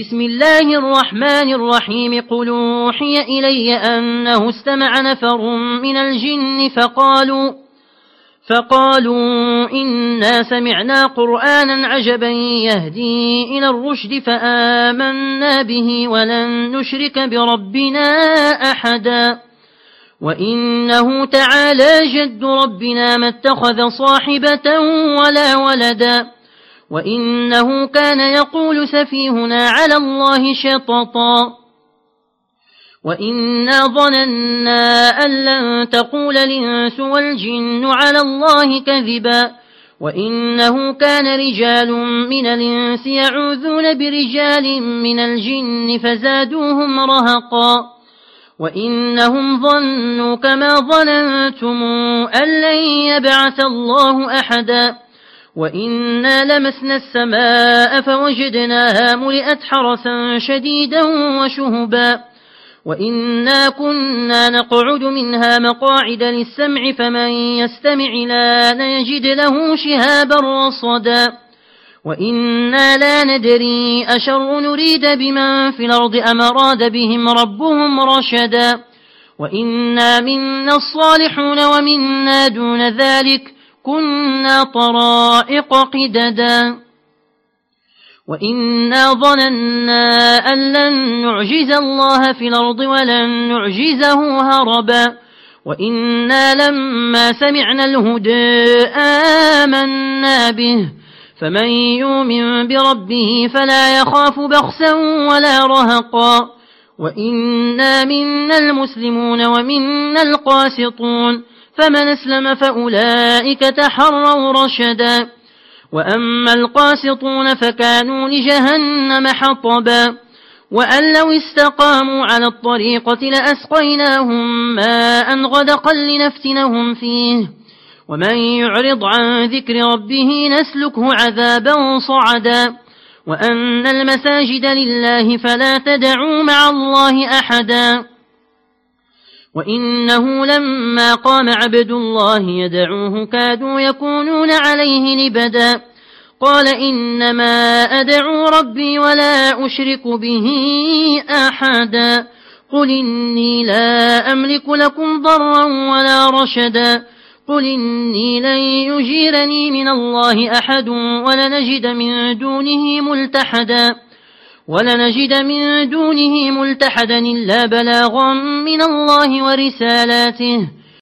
بسم الله الرحمن الرحيم. قل أوحي إلي أنه استمع نفر من الجن فقالوا فقالوا إنا سمعنا قرآنا عجبا يهدي إلى الرشد فآمنا به ولن نشرك بربنا أحدا. وإنه تعالى جد ربنا ما اتخذ صاحبة ولا ولدا. وإنه كان يقول سفيهنا على الله شططا وإنا ظننا أن لن تقول الإنس والجن على الله كذبا وإنه كان رجال من الإنس يعوذون برجال من الجن فزادوهم رهقا وإنهم ظنوا كما ظننتم أن لن يبعث الله أحدا وإنا لمسنا السماء فوجدناها ملئت حرسا شديدا وشهبا وإنا كنا نقعد منها مقاعد للسمع فمن يستمع لا نجد له شهابا رصدا وإنا لا ندري أشر نريد بمن في الأرض أم بهم ربهم رشدا وإنا منا الصالحون ومنا دون ذلك كنا طرائق قددا وإنا ظننا أن لن نعجز الله في الأرض ولن نعجزه هربا وإنا لما سمعنا الهدى آمنا به فمن يؤمن بربه فلا يخاف بخسا ولا رهقا وإنا منا المسلمون ومنا القاسطون فمن اسلم فأولئك تحروا رشدا وأما القاسطون فكانوا لجهنم حطبا وأن لو استقاموا على الطريقة لأسقيناهم ماء غدقا لنفتنهم فيه ومن يعرض عن ذكر ربه نسلكه عذابا صعدا وأن المساجد لله فلا تدعوا مع الله أحدا. وإنه لما قام عبد الله يدعوه كادوا يكونون عليه لبدا قال إنما أدعو ربي ولا أشرك به أحدا. قل إني لا أملك لكم ضرا ولا رشدا. قل إني لن يجيرني من الله أحد ولنجد من دونه ملتحدا ولنجد من دونه ملتحدا إلا بلاغا من الله ورسالاته